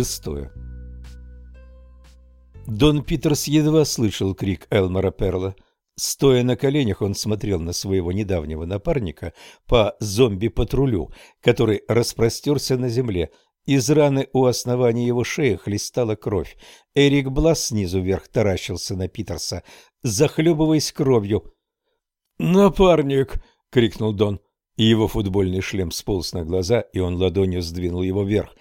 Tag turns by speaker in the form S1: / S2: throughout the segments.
S1: Шестое. Дон Питерс едва слышал крик Элмора Перла. Стоя на коленях, он смотрел на своего недавнего напарника по зомби-патрулю, который распростерся на земле. Из раны у основания его шеи хлестала кровь. Эрик Блас снизу вверх таращился на Питерса, захлебываясь кровью. «Напарник!» — крикнул Дон. Его футбольный шлем сполз на глаза, и он ладонью сдвинул его вверх.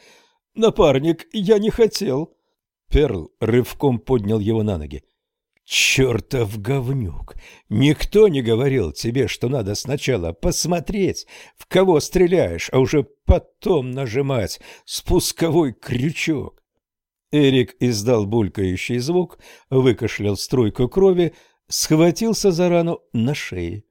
S1: «Напарник, я не хотел!» Перл рывком поднял его на ноги. «Чертов говнюк! Никто не говорил тебе, что надо сначала посмотреть, в кого стреляешь, а уже потом нажимать спусковой крючок!» Эрик издал булькающий звук, выкашлял струйку крови, схватился за рану на шее.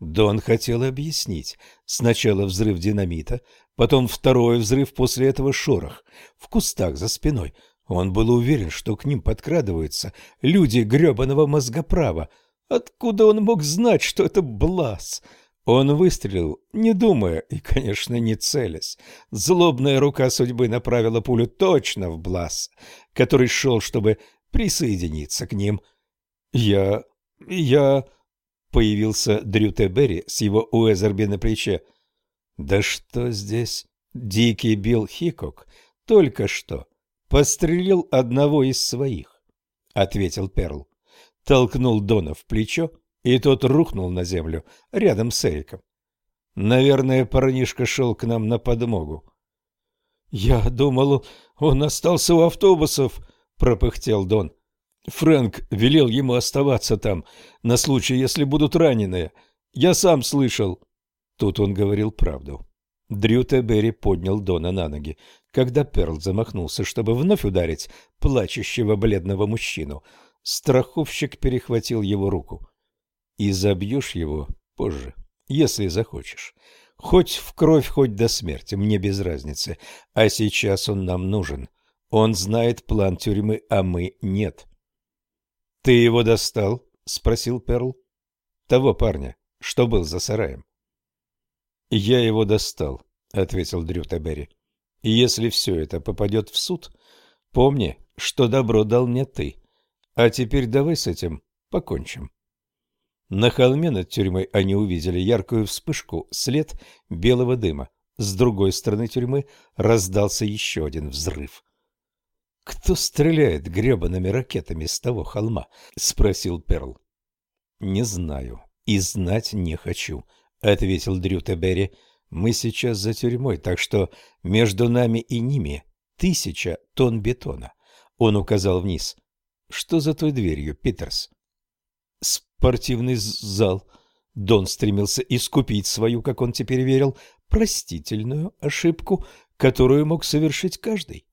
S1: Дон хотел объяснить. Сначала взрыв динамита, потом второй взрыв, после этого шорох. В кустах за спиной — он был уверен, что к ним подкрадываются люди гребаного мозгоправа. Откуда он мог знать, что это Блас? Он выстрелил, не думая и, конечно, не целясь. Злобная рука судьбы направила пулю точно в Блас, который шел, чтобы присоединиться к ним. «Я... я...» — появился Дрю Тебери с его Уэзерби на плече. «Да что здесь?» Дикий Билл Хикок только что Пострелил одного из своих, — ответил Перл. Толкнул Дона в плечо, и тот рухнул на землю рядом с Эриком. Наверное, парнишка шел к нам на подмогу. — Я думал, он остался у автобусов, — пропыхтел Дон. Фрэнк велел ему оставаться там на случай, если будут раненые. Я сам слышал. Тут он говорил правду. Дрю Тебери поднял Дона на ноги. Когда Перл замахнулся, чтобы вновь ударить плачущего бледного мужчину, страховщик перехватил его руку. «И забьешь его позже, если захочешь. Хоть в кровь, хоть до смерти, мне без разницы. А сейчас он нам нужен. Он знает план тюрьмы, а мы нет». «Ты его достал?» — спросил Перл. «Того парня, что был за сараем». «Я его достал», — ответил Дрю Табери. «И если все это попадет в суд, помни, что добро дал мне ты. А теперь давай с этим покончим». На холме над тюрьмой они увидели яркую вспышку, след белого дыма. С другой стороны тюрьмы раздался еще один взрыв. «Кто стреляет гребаными ракетами с того холма?» — спросил Перл. «Не знаю и знать не хочу», — ответил Дрю Тебери. «Мы сейчас за тюрьмой, так что между нами и ними тысяча тонн бетона». Он указал вниз. «Что за той дверью, Питерс?» «Спортивный зал». Дон стремился искупить свою, как он теперь верил, простительную ошибку, которую мог совершить каждый.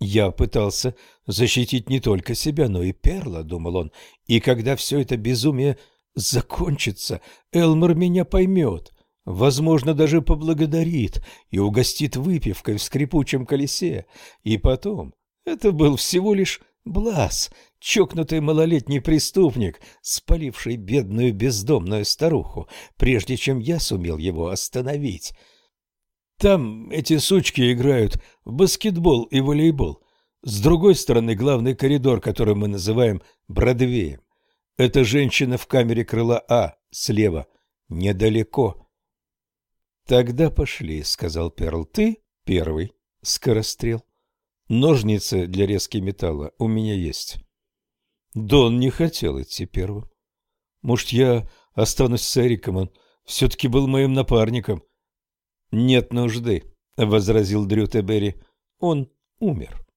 S1: «Я пытался защитить не только себя, но и Перла», — думал он, — «и когда все это безумие закончится, Элмор меня поймет, возможно, даже поблагодарит и угостит выпивкой в скрипучем колесе. И потом, это был всего лишь Блас, чокнутый малолетний преступник, спаливший бедную бездомную старуху, прежде чем я сумел его остановить. Там эти сучки играют в баскетбол и волейбол. С другой стороны главный коридор, который мы называем Бродвеем. Это женщина в камере крыла А, слева, недалеко. Тогда пошли, сказал Перл. Ты первый, скорострел. Ножницы для резки металла у меня есть. Дон не хотел идти первым. Может, я останусь с Эриком, он все-таки был моим напарником. Нет нужды, возразил Дрю Тебери. Он умер.